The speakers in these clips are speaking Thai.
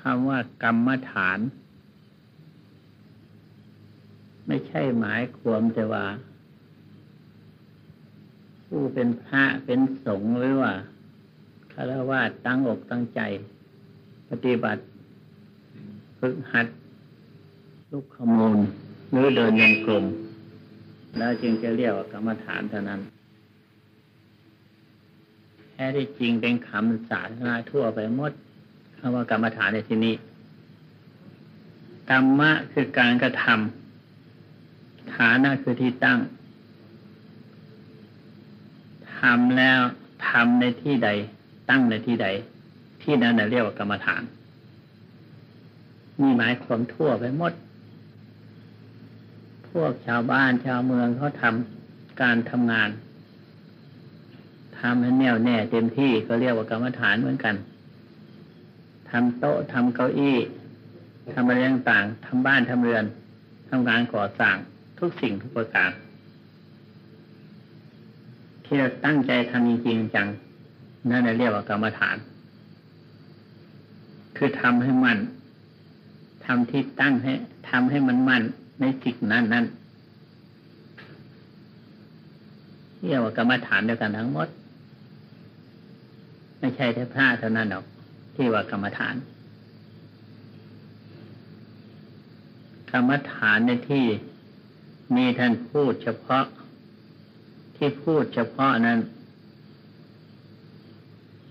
คำว่ากรรมฐาน ไม่ใช่หมายความแต่ว่า ผู้เป็นพระเป็นสงฆ์หรือว่าคารวะตั้งอกตั้งใจ ปฏิบัติฝึกหัด ลูกขมูลหรือเดินยังกลมแล้วจึงจะเรียกว่ากรรมฐานเท่านั้นแท้ที่จริงเป็นคำสาธารณะทั่วไปหมด คำว่ากรรมฐานในที่นี้กรรมะคือการกระทำฐานะคือที่ตั้งทำแล้วทำในที่ใด ตั้งในที่ใด ที่นั้นเรียกว่ากรรมฐาน มีหมายความทั่วไปหมด พวกชาวบ้านชาวเมืองเขาทำการทำงานทำให้แน่วแน่เต็มที่ก็เรียกว่ากรรมฐานเหมือนกัน ทำโต๊ะทำเก้าอี้ทำอะไรต่างๆทำบ้านทำเรือนทำงานก่อสร้างทุกสิ่งทุกประการที่เราตั้งใจทำจริงจังนั่นเรียกว่ากรรมฐาน คือทำให้มันทำที่ตั้งให้ทำให้มันมั่นในสิ่งนั้นนั้นเรียกว่ากรรมฐานเดียวกันทั้งหมด ไม่ใช่แค่พระเท่านั้นหรอก ที่ว่ากรรมฐานกรรมฐานในที่มีท่านพูดเฉพาะ ที่พูดเฉพาะนั้น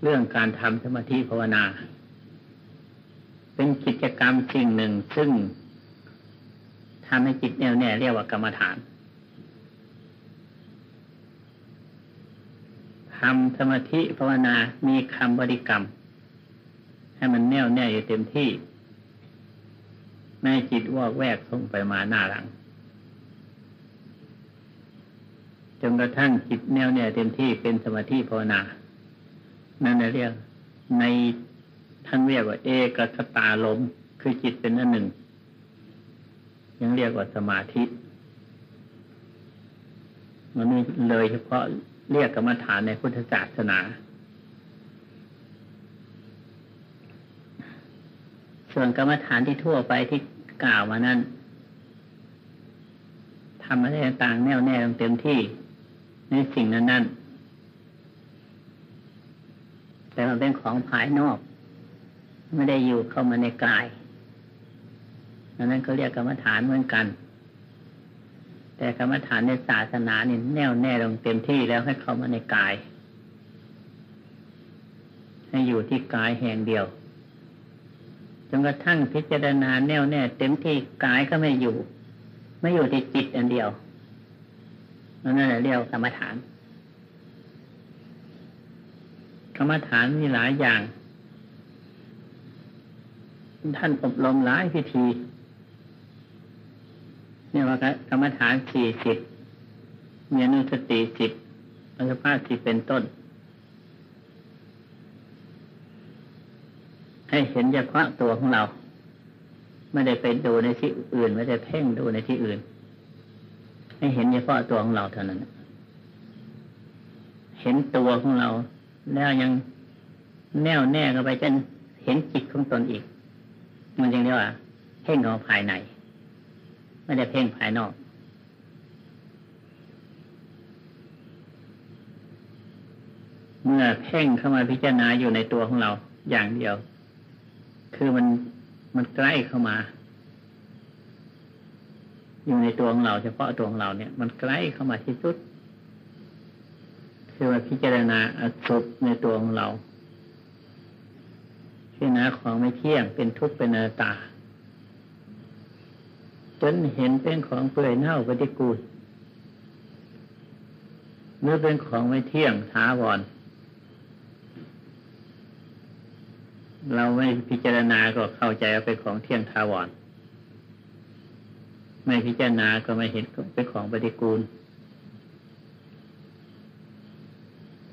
เรื่องการทำสมาธิภาวนา เป็นกิจกรรมสิ่งหนึ่งซึ่งทำให้จิตแน่วแน่เรียกว่ากรรมฐานทำสมาธิภาวนามีคำบริกรรม ให้มันแน่วแน่อยู่เต็มที่ไม่จิตวอกแวกส่งไปมาหน้าหลังจนกระทั่งจิตแน่วแน่เต็มที่เป็นสมาธิภาวนา นั่นเรียกในท่านเรียกว่า เอกสตาลมคือจิตเป็นอันหนึ่ง ยังเรียกว่าสมาธิ มันนี่เลยเฉพาะเรียกกรรมฐานในพุทธศาสนา ส่วนกรรมฐานที่ทั่วไปที่กล่าวมานั้นทำอะไรต่างแน่วแน่เต็มที่ในสิ่งนั้นนั้นแต่มันเป็นของภายนอก ไม่ได้อยู่เข้ามาในกายดังนั้นเขาเรียกกรรมฐานเหมือนกัน แต่กรรมฐานในศาสนาเนี่ยแน่วแน่ลงเต็มที่แล้วให้เข้ามาในกาย ให้อยู่ที่กายแห่งเดียว จนกระทั่งพิจารณาแน่วแน่เต็มที่กายก็ไม่อยู่ ไม่อยู่ที่จิตอันเดียวนั่นแหละเรียกกรรมฐานกรรมฐานมีหลายอย่าง ท่านอบรมหลายพิธีเนี่ยว่ากรรมฐานสี่สิบมีอนุสติสิบอัลภาสิเป็นต้น ให้เห็นเฉพาะตัวของเรา ไม่ได้ไปดูในที่อื่น ไม่ได้เพ่งดูในที่อื่น ให้เห็นเฉพาะตัวของเราเท่านั้นเห็นตัวของเรา แล้วยังแน่วแน่เข้าไปจนเห็นจิตของตนอีก มันจึงเรียกว่า เพ่งเอาภายใน ไม่ได้เพ่งภายนอกเมื่อเพ่งเข้ามาพิจารณาอยู่ในตัวของเราอย่างเดียว คือมันมันใกล้เข้ามา อยู่ในตัวของเราเฉพาะตัวของเราเนี่ย มันใกล้เข้ามาที่สุด คือว่าพิจารณาอสุภในตัวของเราพิจารณาของไม่เที่ยงเป็นทุกข์เป็นอนัตตาจนเห็นเป็นของเปื่อยเน่าปฏิกูลเมื่อเป็นของไม่เที่ยงท้าวร เราไม่พิจารณาก็เข้าใจว่าเป็นของเที่ยงทาวรไม่พิจารณาก็ไม่เห็นเป็นของปฏิกูล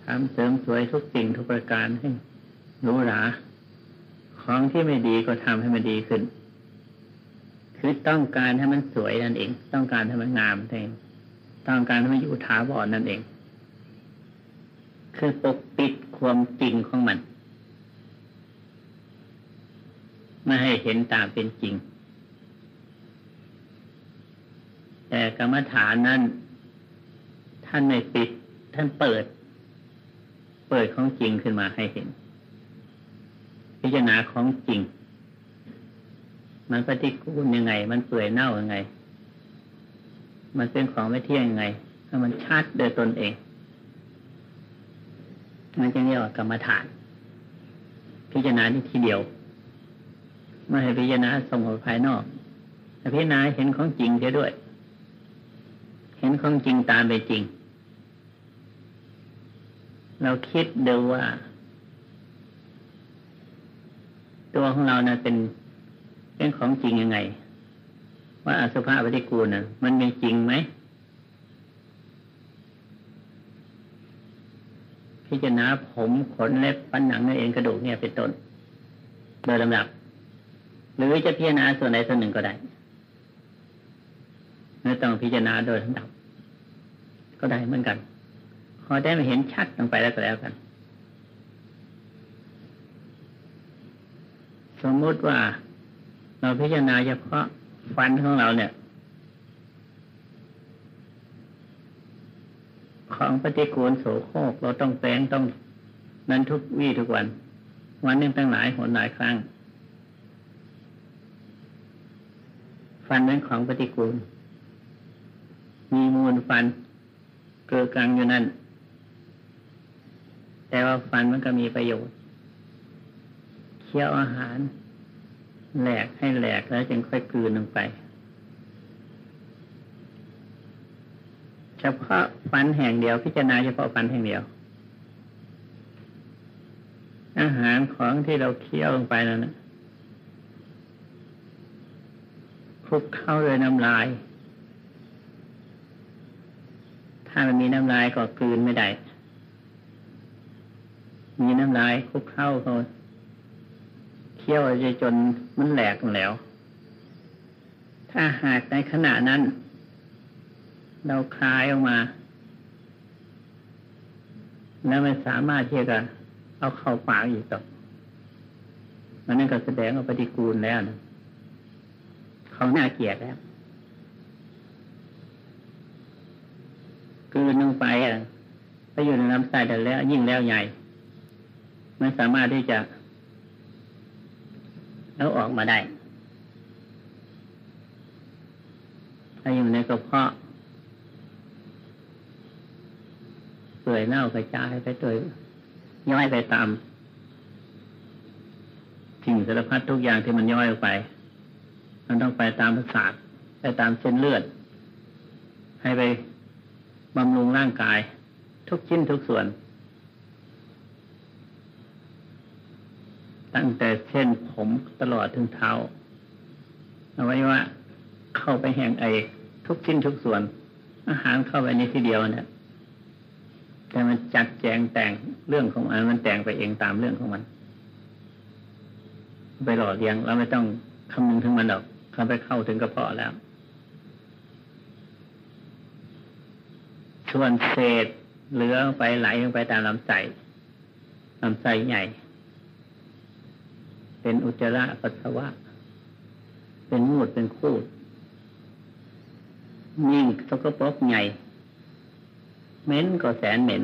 ทำเสริมสวยทุกสิ่งทุกประการให้รู้หรา ของที่ไม่ดีก็ทำให้มันดีขึ้น คือต้องการให้มันสวยนั่นเอง ต้องการให้มันงามนั่นเอง ต้องการให้มันอยู่ถาวรนั่นเอง คือปกปิดความจริงของมัน ม ไม่ให้เห็นตามเป็นจริง แต่กรรมฐานนั้น ท่านไม่ปิด ท่านเปิด เปิดของจริงขึ้นมาให้เห็น พิจารณาของจริง มันปฏิกูลยังไง มันเปื่อยเน่ายังไง มันเป็นของไม่เที่ยงยังไงถ้ามันชัดโดยตนเองมันจะเรียกว่ากรรมฐาน พิจารณาที่ทีเดียว ไม่ให้พิจารณาส่งออกภายนอกแต่พิจารณาเห็นของจริงเสียด้วย เห็นของจริงตามไปจริง เราคิดดูว่า ตัวของเรานะ่ะเป็นเป็นของจริงยังไง ว่าอสุภะปฏิกูลนะ่ะ มันเป็นจริงไหมพิจารณาผมขนเล็บปันหนังเนื้อเอ็นกระดูกเนี่ยเป็นต้นโดยลำดับ หรือจะพิจารณาส่วนใดส่วนหนึ่งก็ได้ไม่ต้องพิจารณาโดยลำดับก็ได้เหมือนกัน พอได้มาเห็นชัดลงไปแล้วก็แล้วกัน สมมติว่าเราพิจารณาเฉพาะฟันของเราเนี่ย ของปฏิกูลโสโครกเราต้องแปลงต้องนั้นทุกวี่ทุกวัน วันนึงตั้งหลายหนหลายครั้ง ฟันเป็นของปฏิกูล มีมูลฟันเกิดกลางอยู่นั่น แต่ว่าฟันมันก็มีประโยชน์ เคี้ยวอาหาร แหลกให้แหลกแล้วจึงค่อยกลืนลงไป เฉพาะฟันแห่งเดียว พิจารณาเฉพาะฟันแห่งเดียว อาหารของที่เราเคี้ยวลงไปนั้นนะ คลุกเข้าด้วยน้ำลาย ถ้ามันมีน้ำลายก็กลืนไม่ได้ มีน้ำลายคลุกเข้าเขาเคี่ยวจะจนมันแหลกแล้ว ถ้าหากในขณะนั้น เราคลายออกมา แล้วมันสามารถที่จะเอาเข้าปากอีกต่อมันนั่นก็แสดงว่าปฏิกูลแล้วนะ ขาหน้าเกลียดแล้ว กืนลงไปอะไปอยู่ในลำไส้แต่แล้ว ยิ่งแล้วใหญ่ไม่สามารถที่จะเอาออกมาได้ถ้าอยู่ในกระเพาะเปื่อยเน่ากระจายไปตัวย่อยไปตามสิ่งสารพัดทุกอย่างที่มันย่อยออกไป มันต้องไปตามประสาทไปตามเส้นเลือด ให้ไปบำรุงร่างกาย ทุกชิ้นทุกส่วน ตั้งแต่เส้นผมตลอดถึงเท้าเอาไว้ว่าเข้าไปแห่งไอทุกชิ้นทุกส่วน อาหารเข้าไปในที่เดียวเนี่ยแต่มันจัดแจงแต่งเรื่องของมันมันแต่งไปเองตามเรื่องของมัน ไปหล่อเลี้ยงเราไม่ต้องคำนึงถึงมันหรอก เขาไปเข้าถึงกระเพาะแล้ว ส่วนเศษเหลือไปไหลลงไปตามลำไส้ลำไส้ใหญ่ เป็นอุจจาระปัสสาวะ เป็นมูดเป็นคูดยิ่งสกปรกใหญ่เหม็นก็แสนเหม็น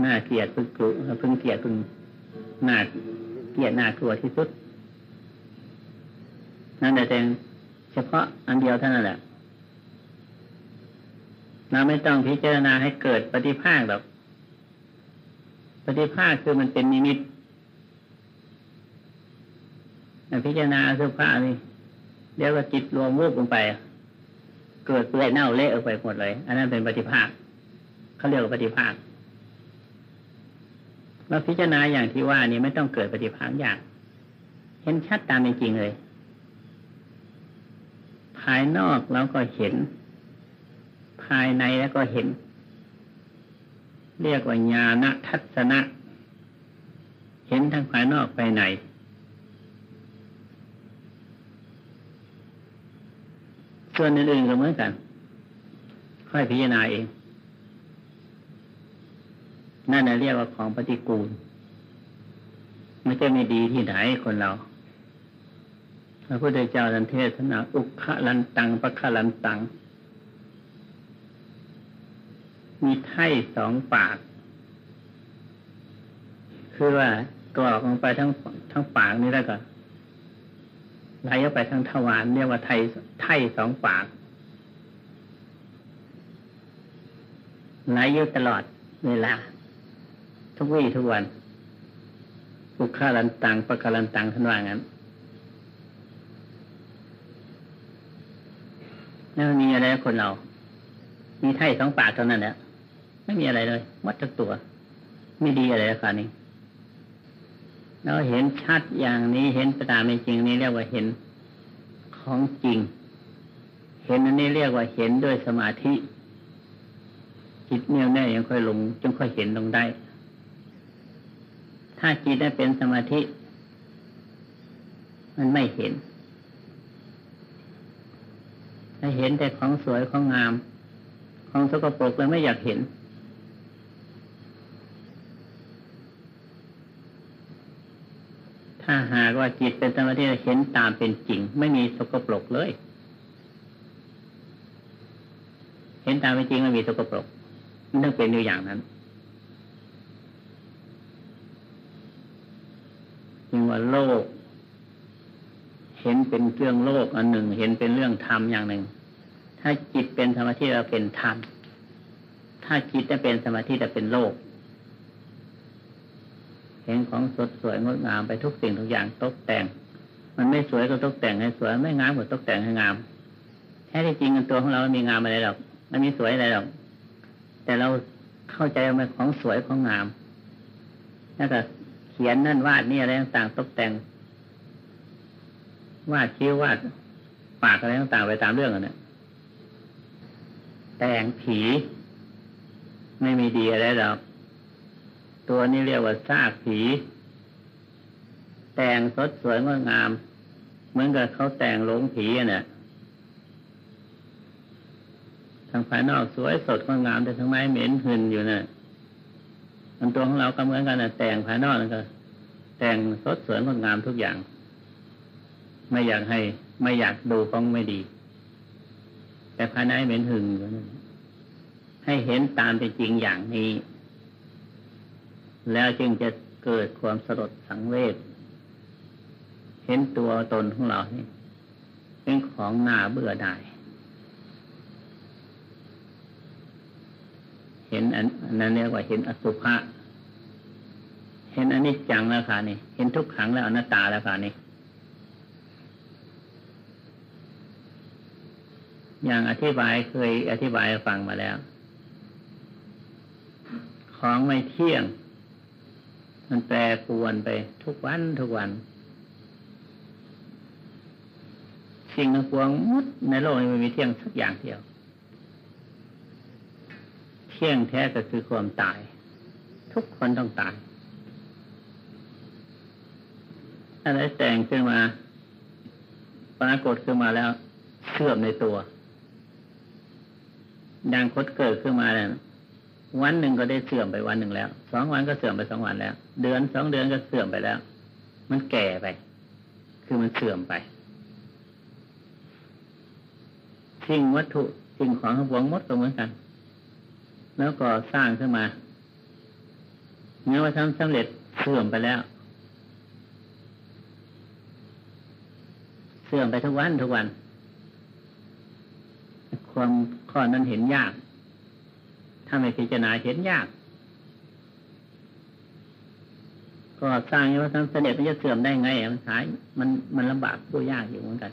หน้าเกลียดพึ่งกลัวพึ่งเกลียดพึ่งหน้าเกลียดหน้ากลัวที่สุด นั่นแต่เองเฉพาะอันเดียวเท่านั้นแหละเราไม่ต้องพิจารณาให้เกิดปฏิภาคหรอก ปฏิภาคคือมันเป็นนิมิตพิจารณาสุภาพนี่เดี๋ยวก็จิตรวมวูบลงไป เกิดเปื่อยเน่าเละออกไปหมดเลย อันนั้นเป็นปฏิภาคเขาเรียกว่าปฏิภาคเราพิจารณาอย่างที่ว่านี่ไม่ต้องเกิดปฏิภาคอย่าง เห็นชัดตามเป็นจริงเลยายนอกเราก็เห็น ภายในแล้วก็เห็น เรียกว่าญาณทัศนะ เห็นทั้งภายนอกภายในส่วนอื่นๆก็เหมือนกัน ค่อยพิจารณาเอง นั่นเรียกว่าของปฏิกูล ไม่ใช่ไม่ดีที่ไหนคนเรา พระพุทธเจ้าทันเทศนาอุคลันตังปะคลันตัง มีไถ่สองปาก คือว่ากรอกลงไปทั้งทั้งปากนี่แล้วก็ไหลออกไปทั้งทวารเรียกว่าไทยไถ่สองปากไหลอยู่ตลอดเวลา ทุกวี่ทุกวันอุคาลันตังปะคลันตังท่านว่างั้น แล้วมีอะไรคนเรา มีไถ่สองปากเท่านั้นแหละไม่มีอะไรเลยวัดทุกตัว ไม่ดีอะไรราคานี้เราเห็นชัดอย่างนี้เห็นประตามเป็นจริงนี้เรียกว่าเห็นของจริง เห็นอันนี้เรียกว่าเห็นด้วยสมาธิจิตเนี่ยแน่ยังค่อยลงจึงค่อยเห็นลงได้ ถ้าจิตได้เป็นสมาธิ มันไม่เห็น ถ้าเห็นแต่ของสวยของงาม ของสกปรกเลยไม่อยากเห็น ถ้าหากว่าจิตเป็นสมาธิเห็นตามเป็นจริง ไม่มีสกปรกเลย เห็นตามเป็นจริงไม่มีสกปรกมันต้องเป็นอยู่อย่างนั้นจึงว่าโลก เห็นเป็นเรื่องโลกอันหนึ่ง เห็นเป็นเรื่องธรรมอย่างหนึ่ง ถ้าจิตเป็นสมาธิเราเป็นธรรม ถ้าจิตจะเป็นสมาธิจะเป็นโลก เห็นของสดสวยงดงามไปทุกสิ่งทุกอย่างตกแต่ง มันไม่สวยก็ตกแต่งให้สวย ไม่งามก็ตกแต่งให้งาม แท้ที่จริงตัวของเราไม่มีงามอะไรหรอกไม่มีสวยอะไรหรอก แต่เราเข้าใจว่ามันของสวยของงามแล้วก็เขียนนั่นวาดนี่อะไรต่างตกแต่ง วาดคิ้ววาดปากอะไรต่างๆไปตามเรื่องอันนี้แต่งผีไม่มีดีอะไรหรอก ตัวนี้เรียกว่าซากผี แต่งสดสวยงดงาม เหมือนกับเขาแต่งหลงผีเนี่ยทางภายนอกสวยสดงดงามแต่ทางในเหม็นหืนอยู่เนี่ยมันตัวของเราก็เหมือนกันนะแต่งภายนอกนั่นก็แต่งสดสวยงดงามทุกอย่าง ไม่อยากให้ ไม่อยากดูของไม่ดี แต่ภายในเหม็นหึงอยู่นั่นให้เห็นตามเป็นจริงอย่างนี้ แล้วจึงจะเกิดความสลดสังเวชเห็นตัวตนของเรานี่เป็นของหน้าเบื่อได้ เห็นอันนั้นเรียกว่าเห็นอสุภะเห็นอนิจจังแล้วค่ะนี่ เห็นทุกขังแล้วอนัตตาแล้วค่ะนี่ อย่างอธิบายเคยอธิบายฟังมาแล้ว ของไม่เที่ยง มันแปรปวนไปทุกวันทุกวัน สิ่งทั้งปวงมุดในโลกนี้ไม่มีเที่ยงสักอย่างเดียว เที่ยงแท้ก็คือความตาย ทุกคนต้องตายอะไรแต่งขึ้นมาปรากฏขึ้นมาแล้วเสื่อมในตัว ดังคดเกิดขึ้นมาแล้ววันหนึ่งก็ได้เสื่อมไปวันหนึ่งแล้วสองวันก็เสื่อมไปสองวันแล้ว เดือนสองเดือนก็เสื่อมไปแล้ว มันแก่ไป คือมันเสื่อมไปสิ่งวัตถุสิ่งของทั้งปวงมดก็เหมือนกัน แล้วก็สร้างขึ้นมาเมื่อว่าทำสำเร็จเสื่อมไปแล้ว เสื่อมไปทุกวันทุกวัน ความ ข้อนั้นเห็นยาก ถ้าไม่พิจารณาเห็นยาก ก็สร้างว่าทั้งเสด็จมันจะเสื่อมได้ไง มันสาย มันมันลำบากผู้ยากอยู่เหมือนกัน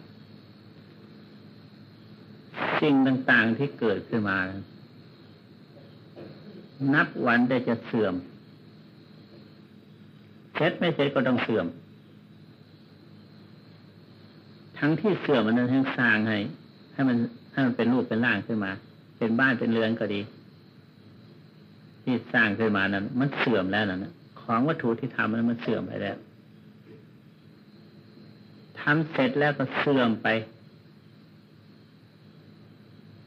สิ่งต่างๆที่เกิดขึ้นมา นับวันได้จะเสื่อมเสร็จไม่เสร็จก็ต้องเสื่อม ทั้งที่เสื่อมมันทั้งสร้างให้ให้มัน ให้มันเป็นรูปเป็นร่างขึ้นมา เป็นบ้านเป็นเรือนก็ดี ที่สร้างขึ้นมานั้น มันเสื่อมแล้วนะของวัตถุที่ทำมันมันเสื่อมไปแล้วทำเสร็จแล้วก็เสื่อมไป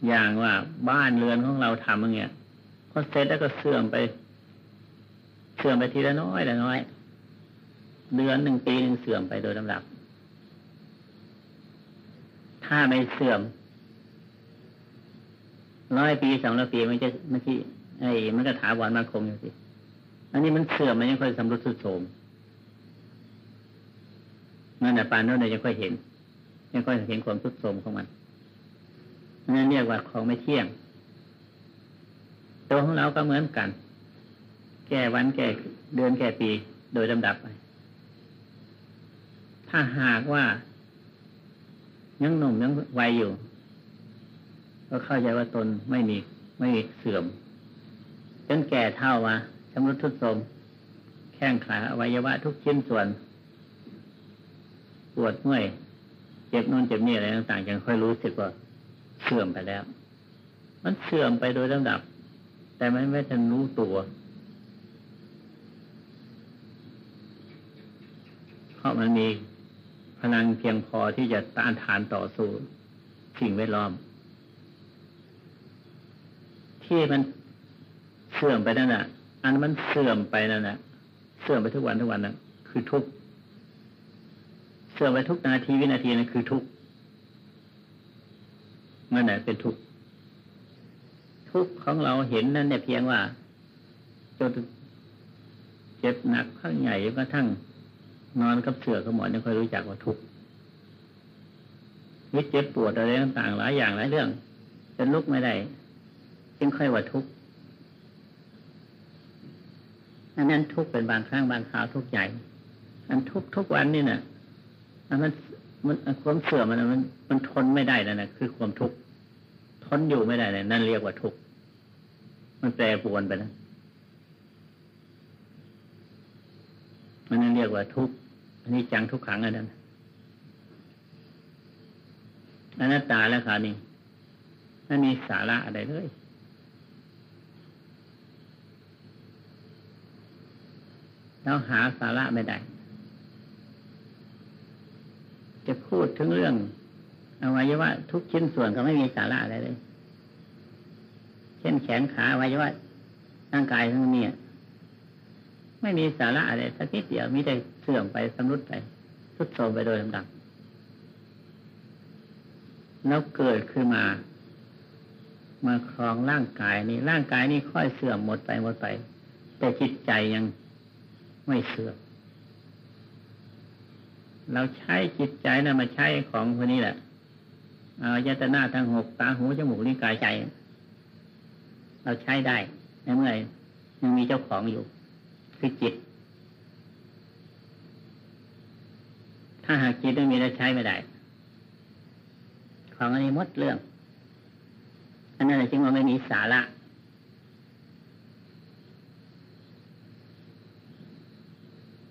อย่างว่าบ้านเรือนของเราทำอย่างเงี้ยพอเสร็จแล้วก็เสื่อมไป เสื่อมไปทีละน้อยละน้อย เดือนหนึ่งปีหนึ่งเสื่อมไปโดยลำดับ ถ้าไม่เสื่อม ร้อยปีสองร้อยปีมันจะมันที่ไอ้มันก็ถาวรมันคงอยู่สิอันนี้มันเสื่อมมันยังค่อยสำรุดสุดโทมนั่นแหละปานโน้นยังค่อยเห็นยังค่อยเห็นความสุดโทมของมันนั่นเรียกว่าของไม่เที่ยง ตัวของเราก็เหมือนกัน แก่วันแก่เดือนแก่ปีโดยลำดับไป ถ้าหากว่ายังหนุ่มยังวัยอยู่ ก็เข้าใจว่าตนไม่มีไม่มีเสื่อมจนแก่เท่ามาชำรุดทุดโทรมแข้งขาอวัยวะทุกชิ้นส่วน ปวดเมื่อยเจ็บนู่นเจ็บนี่อะไรต่างๆยังค่อยรู้สึกว่าเสื่อมไปแล้ว มันเสื่อมไปโดยลำดับ แต่มันไม่ทันรู้ตัว เพราะมันมีพลังเพียงพอที่จะต้านทานต่อสู้สิ่งแวดล้อม ที่มันเสื่อมไปนั่นน่ะ อันมันเสื่อมไปนั่นน่ะ เสื่อมไปทุกวันทุกวันนั่นคือทุกเสื่อมไปทุกนาทีวินาทีนั่นคือทุกนั่นแหละเป็นทุกทุกของเราเห็นนั่นเนี่ยเพียงว่าจนเจ็บหนักข้างใหญ่ก็ทั้งนอนกับเสือกับหมอนยังค่อยรู้จักว่าทุกข์วิเจ็บปวดอะไรต่างๆหลายอย่างหลายเรื่องจนลุกไม่ได้ จึงค่อยว่าทุกข์อันนั้นทุกข์เป็นบางครั้งบางคราวทุกข์ใหญ่ อันทุกทุกวันนี่นะ่ะอันมันมันความเสื่อมมันมันมันทนไม่ได้แล้วนะคือความทุกข์ทนอยู่ไม่ได้เลยนั่นเรียกว่าทุกข์มันแปรปรวนไปนะมันนั่นเรียกว่าทุกข์อันนี้จังทุกขังอันนั้นอนัตตาแล้วค่ะนี่ไม่มีสาระอะไรเลย เราหาสาระไม่ได้ จะพูดถึงเรื่องอวัยวะทุกชิ้นส่วนก็ไม่มีสาระอะไรเลย เช่นแขนขาอวัยวะร่างกายทั้งนี้ไม่มีสาระอะไรสักนิดเดียวมีแต่เสื่อมไปสำรุดไปทุดโทรมไปโดยลำดับแล้วเกิดขึ้นมา มาครองร่างกายนี้ร่างกายนี้ค่อยเสื่อมหมดไปหมดไป แต่จิตใจยัง ไม่เสื่อ เราใช้จิตใจนะมาใช้ของคนนี้แหละเอายตนาทั้งหกตาหูจมูกลิ้นกายใจ เราใช้ได้ในเมื่อยังมีเจ้าของอยู่ คือจิต ถ้าหากจิตไม่มีแล้วใช้ไม่ได้ ของอันนี้มดเรื่อง อันนั้นจึงว่าไม่มีสาระ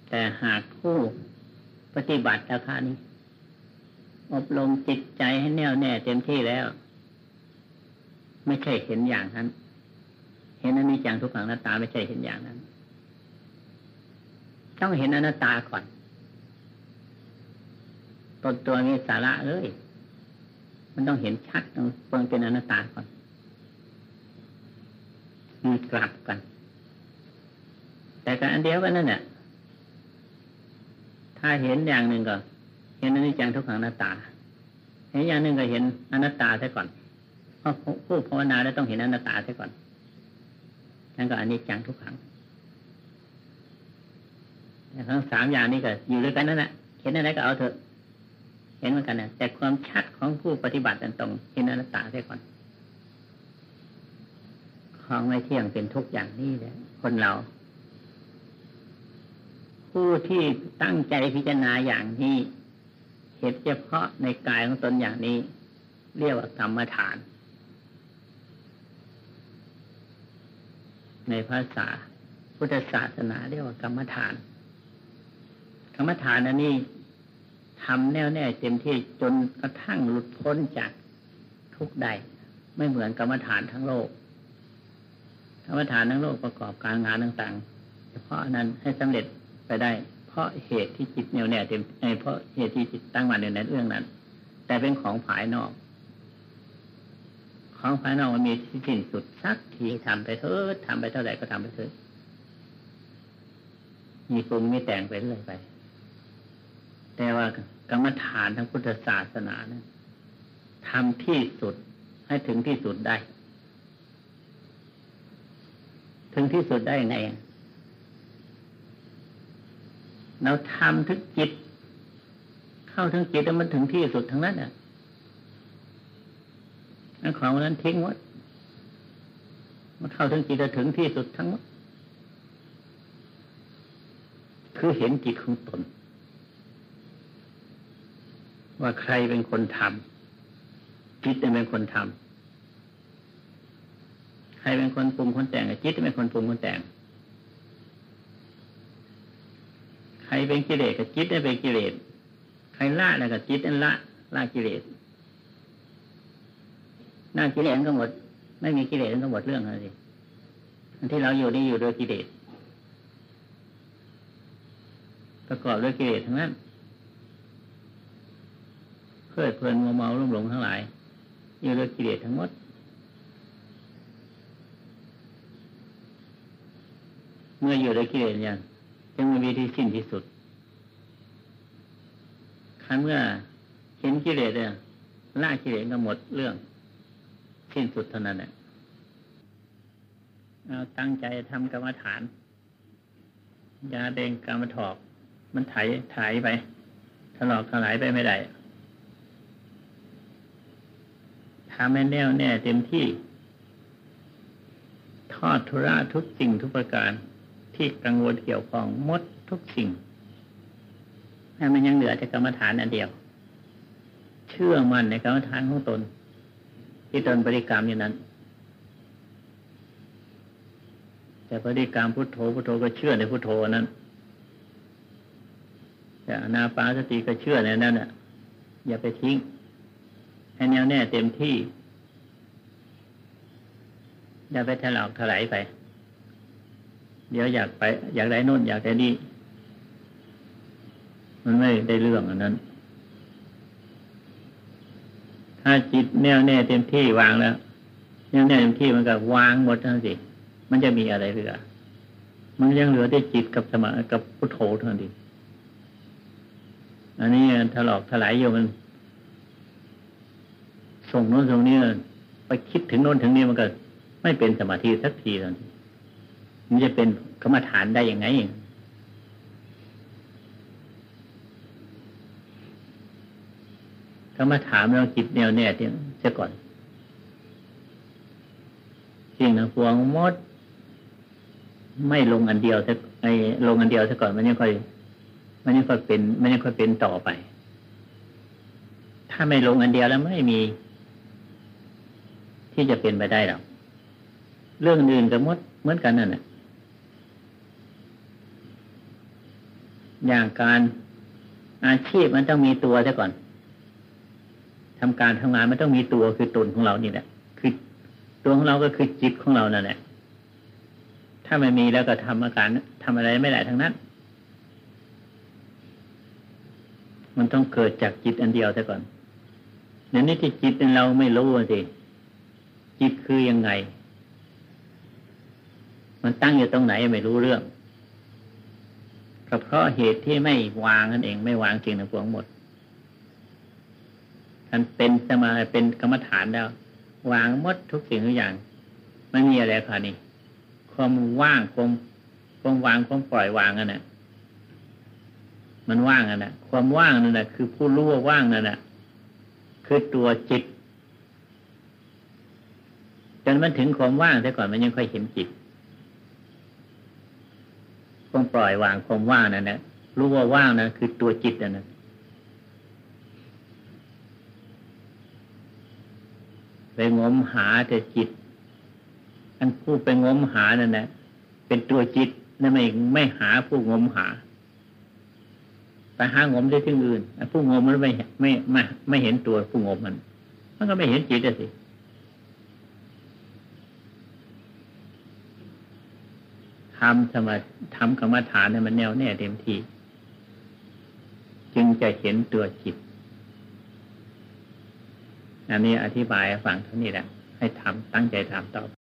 แต่หากผู้ปฏิบัติราคานี้ อบรมจิตใจให้แน่วแน่เต็มที่แล้ว ไม่ใช่เห็นอย่างนั้น เห็นอนนี้จังทุกขังหน้าตาไม่ใช่เห็นอย่างนั้น ต้องเห็นอนัตตาก่อนตนตัวมีสาระเลยมันต้องเห็นชัดต้องเปิงเป็นอนัตตาก่อนมีกลับกัน แต่การอันเดียวกันนั่นแหละ ถ้าเห็นอย่างหนึ่งก็ เห็นอนิจจังทุกขังอนัตตา เห็นอย่างหนึ่งก็เห็นอนัตตาซะก่อนเพราะผู้ภาวนาแล้วต้องเห็นอนัตตาซะก่อนนั่นก็อนิจจังทุกขังทั้งสามอย่างนี้ก็อยู่ด้วยกันนั่นแหละเห็นอะไรก็เอาเถอะ เห็นเหมือนกันนะแต่ความชัดของผู้ปฏิบัติตรงเห็นอนัตตาเสียก่อนของไม่เที่ยงเป็นทุกอย่างนี้แหละคนเรา ผู้ที่ตั้งใจพิจารณาอย่างนี้เหตุเฉพาะในกายของตนอย่างนี้ เรียกว่ากรรมฐาน ในภาษาพุทธศาสนาเรียกว่ากรรมฐาน กรรมฐานอันนี้ทำแน่วแน่เต็มที่จนกระทั่งหลุดพ้นจากทุกใด ไม่เหมือนกรรมฐานทั้งโลก กรรมฐานทั้งโลกประกอบการงานต่างๆ เฉพาะนั้นให้สำเร็จ ไปได้ เพราะเหตุที่จิตแน่วแน่เต็มเพราะเหตุที่จิตตั้งมั่นในเรื่องนั้น แต่เป็นของภายนอก ของภายนอกมันมีที่สิ้นสุดสักทีทำไปเถอะทำไปเท่าไหร่ก็ทำไปเถอะมีปรุงมีแต่งไปเรื่อยไป แต่ว่ากรรมฐานทางพุทธศาสนานะทำที่สุดให้ถึงที่สุดได้ ถึงที่สุดได้ไง เราทำถึงจิต เข้าถึงจิตแล้วมันถึงที่สุดทั้งนั้นอะนั่นของนั้นทิ้งหมดมันเข้าถึงจิตจะถึงที่สุดทั้งหมดคือเห็นจิตของตน ว่าใครเป็นคนทำจิตเป็นคนทำใครเป็นคนปรุงคนแต่งจิตเป็นคนปรุงคนแต่ง ใครเป็นกิเลสกับจิตเป็นกิเลสใครละแล้วกับจิตนั่นละละกิเลสละกิเลสก็หมด ไม่มีกิเลสก็หมดเรื่องเลยอันที่เราอยู่นี่อยู่โดยกิเลสประกอบด้วยกิเลสทั้งนั้นเพลิดเพลินมัวเมาลุ่มหลงทั้งหลาย อยู่โดยกิเลสทั้งหมดเมื่ออยู่โดยกิเลสอย่าง จึงไม่มีที่สิ้นที่สุดคันเมื่อเห็นกิเลสเนี่ยละกิเลสก็หมดเรื่อง สิ้นสุดเท่านั้นแหละเอาตั้งใจทำกรรมฐานยาเดงกรรมถอก มันไถไถไปถลอกถลายไปไม่ได้ทำให้แน่วแน่เต็มที่ ทอดทุระทุกสิ่งทุกประการ ที่กังวลเกี่ยวข้องมดทุกสิ่งให้มันยังเหลือแต่กรรมฐานอันเดียว เชื่อมันในกรรมฐานของตน ที่ตนบริกรรมอย่างนั้น แต่บริกรรมพุทโธพุทโธก็เชื่อในพุทโธนั้นแต่อนาปาสติก็เชื่อในนั้นอะ อย่าไปทิ้งให้แน่วแน่เต็มที่ อย่าไปถลอกถลายไป เดี๋ยวอยากไป อยากได้นู่นอยากได้นี่มันไม่ได้เรื่องอันนั้น ถ้าจิตแน่วแน่เต็มที่วางแล้วแน่วแน่เต็มที่มันก็วางหมดทั้งสิมันจะมีอะไรเหลือ มันยังเหลือได้จิตกับสมากับพุทโธเท่านั้นเองอันนี้ถลอกถลายอยู่มัน ส่งโน้นส่งนี้ไปคิดถึงโน้นถึงนี้มันก็ ไม่เป็นสมาธิสักทีเลย มันจะเป็นกรรมฐานได้ยังไง กรรมฐานเราจิตแนวแน่เสียก่อนสิ่งทั้งปวงมด ไม่ลงอันเดียวจะไอ้ลงอันเดียวซะก่อนมันยังค่อย มันยังค่อยเป็นมันยังค่อยเป็นต่อไป ถ้าไม่ลงอันเดียวแล้วไม่มี ที่จะเป็นไปได้หรอกเรื่องอื่นกับมดเหมือนกันนั่นแหละ อย่างการอาชีพมันต้องมีตัวซะก่อนทำการทำงานมันต้องมีตัวคือตนของเรานี่แหละคือตัวของเราก็คือจิตของเรานั่นแหละถ้าไม่มีแล้วก็ทำอาการทำอะไรไม่ได้ทั้งนั้น มันต้องเกิดจากจิตอันเดียวแต่ก่อนเดี๋ยวนี้ที่จิตเราไม่รู้สิจิตคือยังไง มันตั้งอยู่ตรงไหนไม่รู้เรื่อง ก็เพราะเหตุที่ไม่วางนั่นเองไม่วางจริงในพวงหมดท่านเป็นสมาเป็นกรรมฐานแล้ว วางหมดทุกสิ่งทุกอย่างไม่มีอะไรค่ะนี่ความว่างความความวางความปล่อยวางนั่นแหละมันว่างนั่นแหละความว่างนั่นแหละคือผู้รู้ว่าว่างนั่นแหละคือตัวจิตจนมันถึงความว่างแต่ก่อนมันยังค่อยเห็นจิต ความปล่อยวางความว่างนั่นแหละรู้ว่าว่างนั่นคือตัวจิตนั่นะไปงมหาแต่จิต อันผู้ไปงมหานั่นแหละเป็นตัวจิตนั่นไม่ไม่หาผู้งมหาไปหางมได้ที่อื่นผู้งมมันไม่ไม่ไม่ไม่เห็นตัวผู้งมมัน มันก็ไม่เห็นจิตสิ ทำสมาทำกรรมฐานในมันแน่วแน่เต็มที่ จึงจะเห็นตัวจิต อันนี้อธิบายฟังเท่านี้แหละ ให้ทำตั้งใจทำต่อไป